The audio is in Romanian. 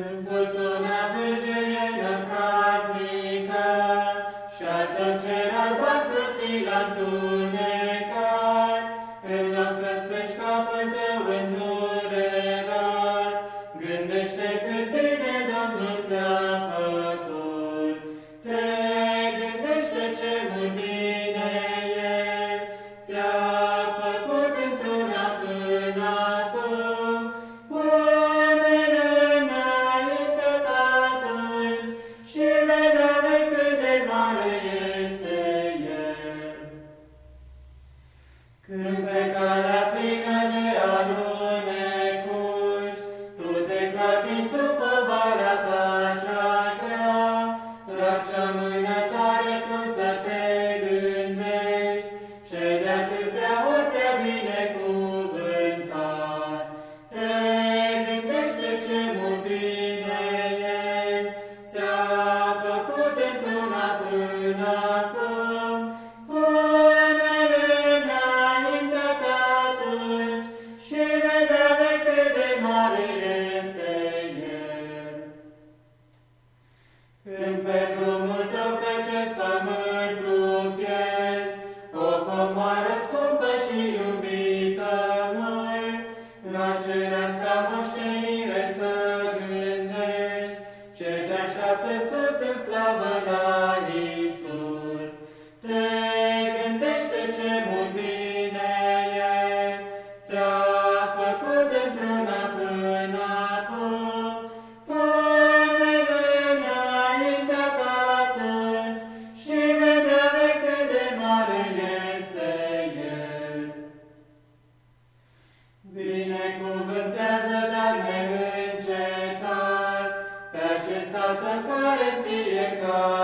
Când furtuna vârjeie năpraznică Și-a tăcer albastru ți Când pe calea plină de alunecuși, tu te clatinți sub povara ta cea grea, la cea mână tare tu să te gândești, ce de atâtea ori te-a binecuvântat. Te gândește ce mult bine El ți-a făcut de mare este El. Când pe drumul tău pe acest pământ tu pierzi o comoară scumpă și iubită mult, la cerească moștenire să gândești, ce te așteaptă sus în slavă la Shiva.